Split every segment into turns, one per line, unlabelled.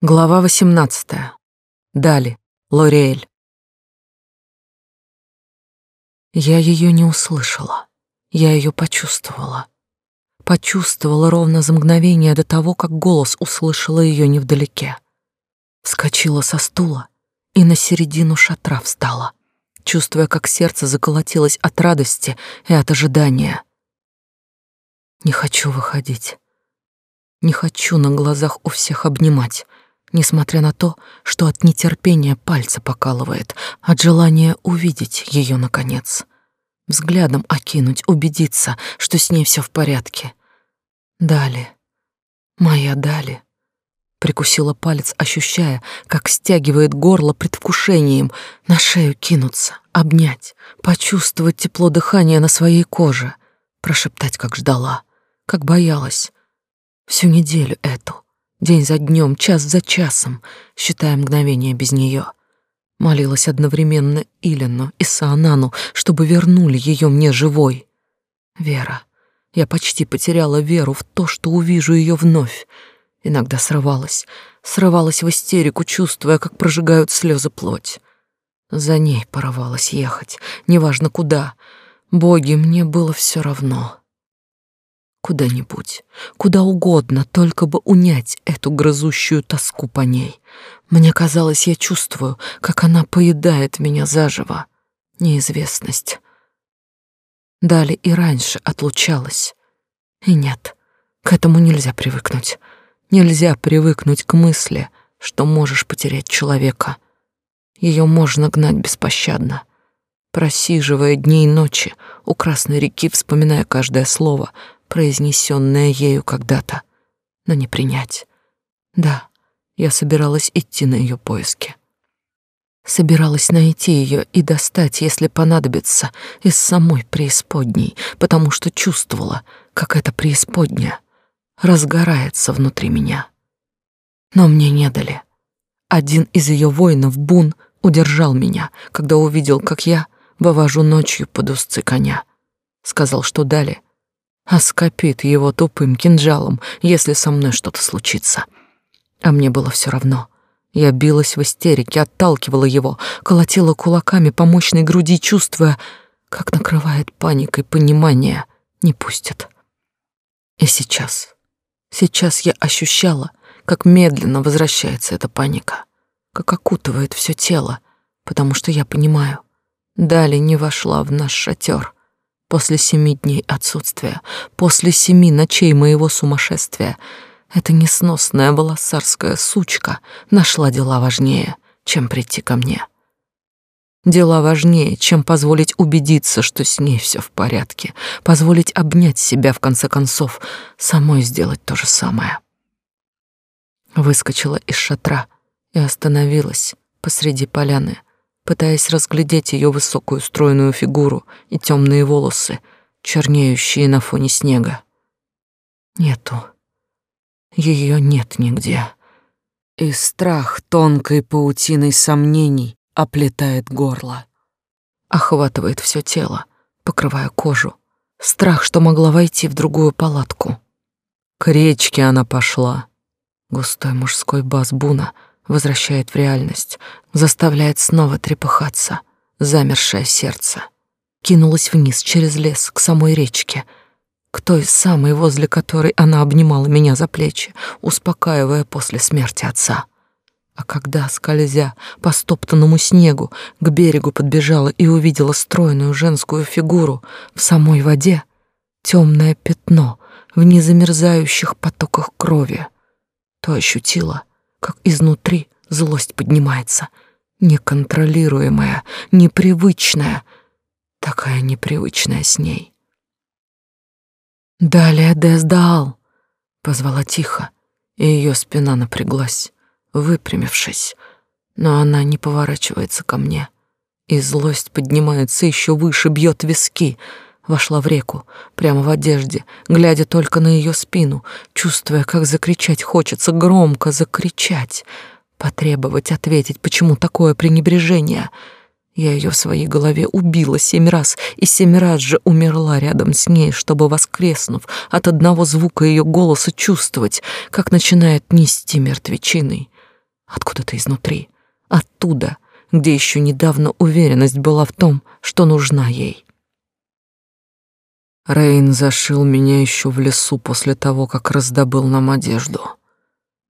Глава 18. Дали. Лориэль. Я ее не услышала. Я ее почувствовала. Почувствовала ровно за мгновение до того, как голос услышала ее невдалеке. Вскочила со стула и на середину шатра встала, чувствуя, как сердце заколотилось от радости и от ожидания. Не хочу выходить. Не хочу на глазах у всех обнимать несмотря на то, что от нетерпения пальцы покалывает, от желания увидеть ее наконец, взглядом окинуть, убедиться, что с ней все в порядке. Дали, моя Дали, прикусила палец, ощущая, как стягивает горло предвкушением, на шею кинуться, обнять, почувствовать тепло дыхания на своей коже, прошептать, как ждала, как боялась. Всю неделю эту День за днем, час за часом, считая мгновения без нее. Молилась одновременно Илину и Саанану, чтобы вернули ее мне живой. Вера. Я почти потеряла веру в то, что увижу ее вновь. Иногда срывалась, срывалась в истерику, чувствуя, как прожигают слезы плоть. За ней порывалась ехать, неважно куда. Боги, мне было все равно куда-нибудь, куда угодно, только бы унять эту грызущую тоску по ней. Мне казалось, я чувствую, как она поедает меня заживо. Неизвестность. Дали и раньше отлучалась. И нет, к этому нельзя привыкнуть. Нельзя привыкнуть к мысли, что можешь потерять человека. Ее можно гнать беспощадно. Просиживая дни и ночи у Красной реки, вспоминая каждое слово — произнесенное ею когда-то, но не принять. Да, я собиралась идти на ее поиски. Собиралась найти ее и достать, если понадобится, из самой преисподней, потому что чувствовала, как эта преисподняя разгорается внутри меня. Но мне не дали. Один из ее воинов, Бун, удержал меня, когда увидел, как я вывожу ночью под узцы коня. Сказал, что дали оскопит его тупым кинжалом, если со мной что-то случится. А мне было все равно. Я билась в истерике, отталкивала его, колотила кулаками по мощной груди, чувствуя, как накрывает паникой понимание, не пустят. И сейчас, сейчас я ощущала, как медленно возвращается эта паника, как окутывает все тело, потому что я понимаю, Дали не вошла в наш шатер — После семи дней отсутствия, после семи ночей моего сумасшествия, эта несносная волосарская сучка нашла дела важнее, чем прийти ко мне. Дела важнее, чем позволить убедиться, что с ней все в порядке, позволить обнять себя в конце концов, самой сделать то же самое. Выскочила из шатра и остановилась посреди поляны, пытаясь разглядеть ее высокую стройную фигуру и темные волосы, чернеющие на фоне снега. Нету. Ее нет нигде. И страх тонкой паутиной сомнений оплетает горло. Охватывает все тело, покрывая кожу. Страх, что могла войти в другую палатку. К речке она пошла. Густой мужской бас Буна — возвращает в реальность, заставляет снова трепыхаться замершее сердце. Кинулась вниз через лес к самой речке, к той самой, возле которой она обнимала меня за плечи, успокаивая после смерти отца. А когда, скользя по стоптанному снегу, к берегу подбежала и увидела стройную женскую фигуру в самой воде, темное пятно в незамерзающих потоках крови, то ощутила, как изнутри злость поднимается, неконтролируемая, непривычная, такая непривычная с ней. «Далее Дездаал!» — позвала тихо, и ее спина напряглась, выпрямившись, но она не поворачивается ко мне, и злость поднимается еще выше, бьет виски — Вошла в реку, прямо в одежде, глядя только на ее спину, чувствуя, как закричать хочется, громко закричать, потребовать ответить, почему такое пренебрежение. Я ее в своей голове убила семь раз, и семь раз же умерла рядом с ней, чтобы, воскреснув от одного звука ее голоса, чувствовать, как начинает нести мертвечиной, Откуда-то изнутри, оттуда, где еще недавно уверенность была в том, что нужна ей. Рейн зашил меня еще в лесу после того, как раздобыл нам одежду.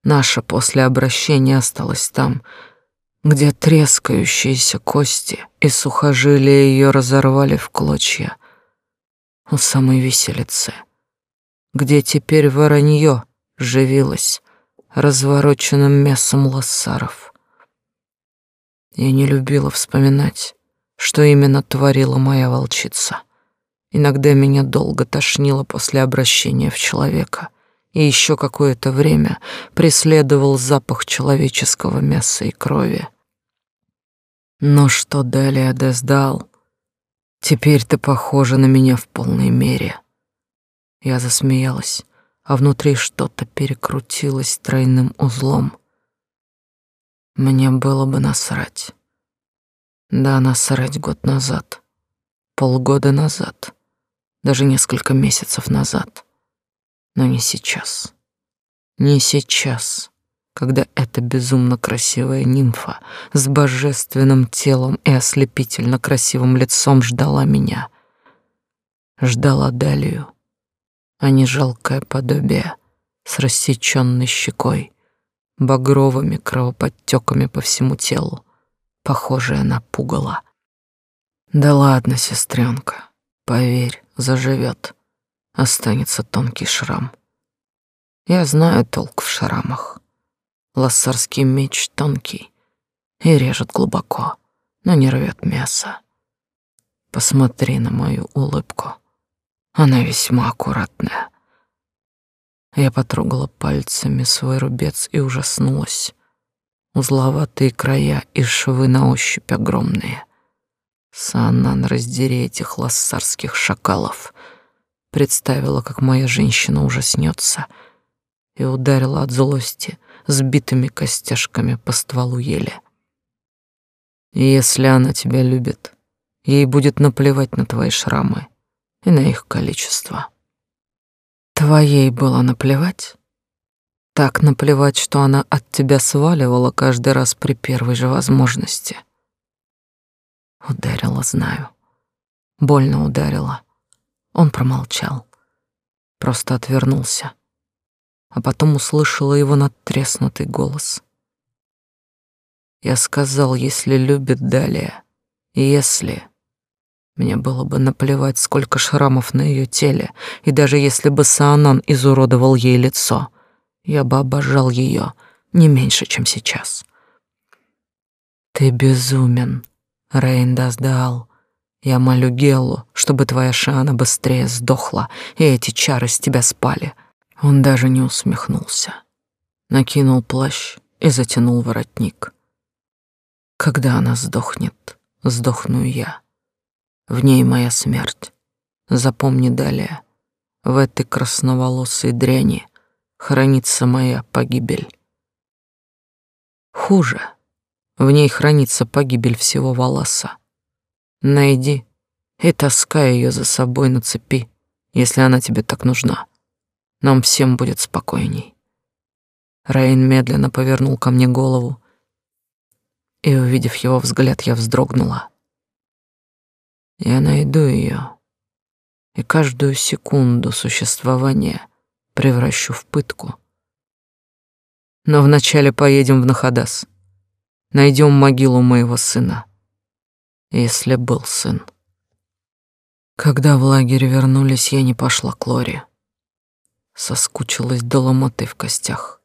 Наша после обращения осталась там, где трескающиеся кости и сухожилия ее разорвали в клочья у самой виселицы, где теперь воронье живилось развороченным мясом лоссаров. Я не любила вспоминать, что именно творила моя волчица. Иногда меня долго тошнило после обращения в человека, и еще какое-то время преследовал запах человеческого мяса и крови. Но что далее Дездал? Теперь ты похожа на меня в полной мере. Я засмеялась, а внутри что-то перекрутилось тройным узлом. Мне было бы насрать. Да, насрать год назад, полгода назад даже несколько месяцев назад. Но не сейчас. Не сейчас, когда эта безумно красивая нимфа с божественным телом и ослепительно красивым лицом ждала меня. Ждала Далию, а не жалкое подобие с рассеченной щекой, багровыми кровоподтеками по всему телу, похожее на пугало. Да ладно, сестренка, поверь, заживет, останется тонкий шрам. Я знаю толк в шрамах. Лассарский меч тонкий и режет глубоко, но не рвет мясо. Посмотри на мою улыбку. Она весьма аккуратная. Я потрогала пальцами свой рубец и ужаснулась. Узловатые края и швы на ощупь огромные. Санан, раздери этих лассарских шакалов. Представила, как моя женщина ужаснется, и ударила от злости сбитыми костяшками по стволу ели. Если она тебя любит, ей будет наплевать на твои шрамы и на их количество. Твоей было наплевать? Так наплевать, что она от тебя сваливала каждый раз при первой же возможности — Ударила, знаю. Больно ударила. Он промолчал. Просто отвернулся. А потом услышала его надтреснутый голос. Я сказал, если любит далее, если... Мне было бы наплевать, сколько шрамов на ее теле, и даже если бы Саанан изуродовал ей лицо, я бы обожал ее не меньше, чем сейчас. Ты безумен, Рейн Даздал, я молю Геллу, чтобы твоя Шана быстрее сдохла, и эти чары с тебя спали. Он даже не усмехнулся. Накинул плащ и затянул воротник. Когда она сдохнет, сдохну я. В ней моя смерть. Запомни далее. В этой красноволосой дряни хранится моя погибель. Хуже — в ней хранится погибель всего Валаса. Найди и таскай ее за собой на цепи, если она тебе так нужна. Нам всем будет спокойней. Рейн медленно повернул ко мне голову, и, увидев его взгляд, я вздрогнула. Я найду ее, и каждую секунду существования превращу в пытку. Но вначале поедем в Нахадас найдем могилу моего сына, если был сын. Когда в лагерь вернулись, я не пошла к Лоре. Соскучилась до ломоты в костях,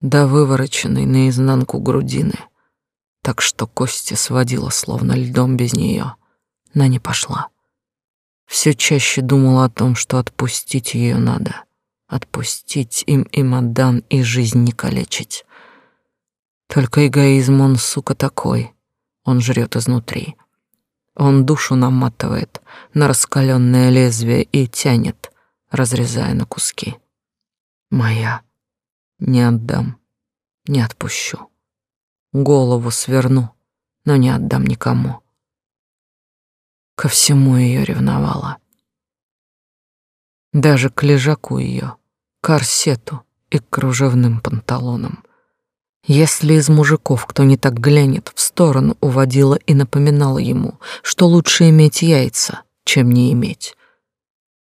до вывороченной наизнанку грудины, так что кости сводила словно льдом без нее, но не пошла. Все чаще думала о том, что отпустить ее надо, отпустить им и Мадан и жизнь не калечить. Только эгоизм он, сука, такой. Он жрет изнутри. Он душу наматывает на раскаленное лезвие и тянет, разрезая на куски. Моя. Не отдам, не отпущу. Голову сверну, но не отдам никому. Ко всему ее ревновала. Даже к лежаку ее, к корсету и к кружевным панталонам. Если из мужиков кто не так глянет, в сторону уводила и напоминала ему, что лучше иметь яйца, чем не иметь.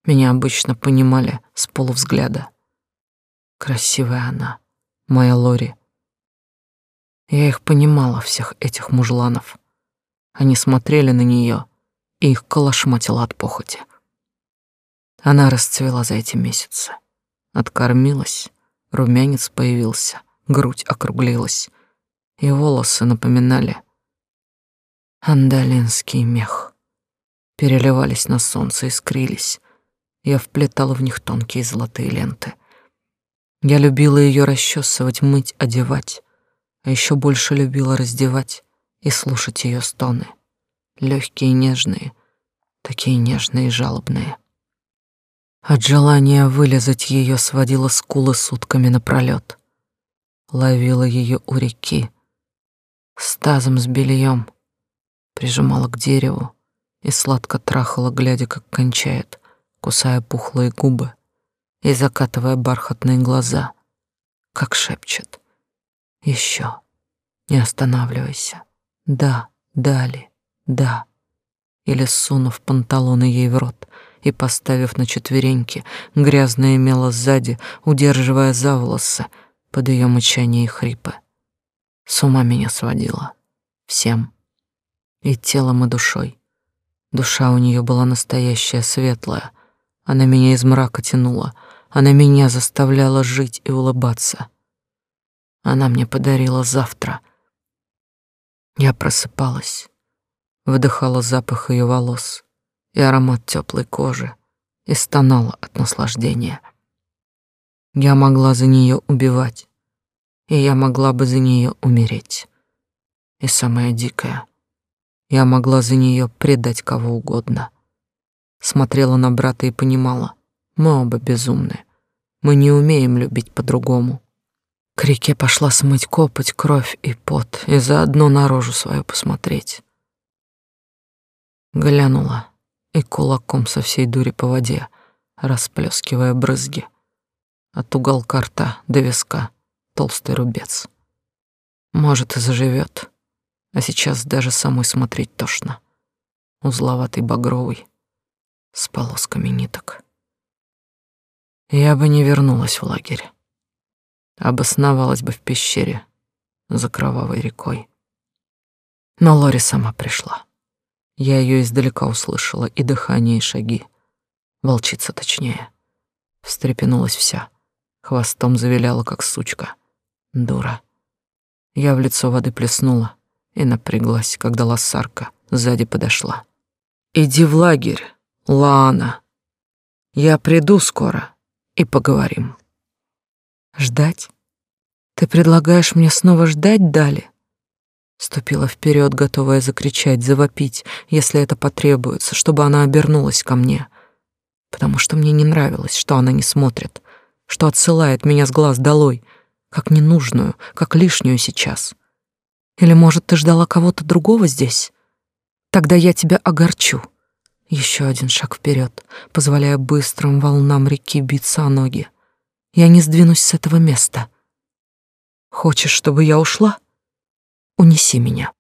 Меня обычно понимали с полувзгляда. Красивая она, моя Лори. Я их понимала, всех этих мужланов. Они смотрели на нее, и их колошматило от похоти. Она расцвела за эти месяцы. Откормилась, румянец появился, грудь округлилась, и волосы напоминали андалинский мех. Переливались на солнце, искрились. Я вплетала в них тонкие золотые ленты. Я любила ее расчесывать, мыть, одевать, а еще больше любила раздевать и слушать ее стоны. Легкие и нежные, такие нежные и жалобные. От желания вылезать ее сводила скулы сутками напролет. Ловила ее у реки, с тазом с бельем, прижимала к дереву и сладко трахала, глядя, как кончает, кусая пухлые губы и закатывая бархатные глаза, как шепчет. Еще, не останавливайся. Да, дали, да. Или сунув панталоны ей в рот — и, поставив на четвереньки, грязно имела сзади, удерживая за волосы под ее мычание и хрипы. С ума меня сводила. Всем. И телом, и душой. Душа у нее была настоящая, светлая. Она меня из мрака тянула. Она меня заставляла жить и улыбаться. Она мне подарила завтра. Я просыпалась, вдыхала запах ее волос, и аромат теплой кожи и стонала от наслаждения. Я могла за нее убивать, и я могла бы за нее умереть. И самое дикое, я могла за нее предать кого угодно. Смотрела на брата и понимала, мы оба безумны. Мы не умеем любить по-другому. К реке пошла смыть копоть, кровь и пот, и заодно на рожу свою посмотреть. Глянула и кулаком со всей дури по воде, расплескивая брызги. От уголка рта до виска толстый рубец. Может, и заживет, а сейчас даже самой смотреть тошно. Узловатый багровый, с полосками ниток. Я бы не вернулась в лагерь. Обосновалась бы в пещере за кровавой рекой. Но Лори сама пришла. Я ее издалека услышала, и дыхание, и шаги. Волчица точнее. Встрепенулась вся. Хвостом завиляла, как сучка. Дура. Я в лицо воды плеснула и напряглась, когда лосарка сзади подошла. «Иди в лагерь, Лана. Я приду скоро и поговорим». «Ждать? Ты предлагаешь мне снова ждать, Дали?» Ступила вперед, готовая закричать, завопить, если это потребуется, чтобы она обернулась ко мне. Потому что мне не нравилось, что она не смотрит, что отсылает меня с глаз долой, как ненужную, как лишнюю сейчас. Или, может, ты ждала кого-то другого здесь? Тогда я тебя огорчу. Еще один шаг вперед, позволяя быстрым волнам реки биться о ноги. Я не сдвинусь с этого места. Хочешь, чтобы я ушла? Унеси меня.